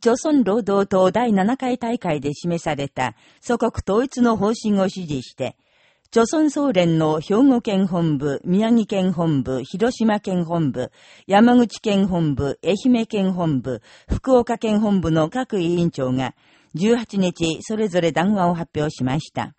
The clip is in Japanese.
朝鮮労働党第7回大会で示された祖国統一の方針を支持して、朝鮮総連の兵庫県本部、宮城県本部、広島県本部、山口県本部、愛媛県本部、福岡県本部の各委員長が18日それぞれ談話を発表しました。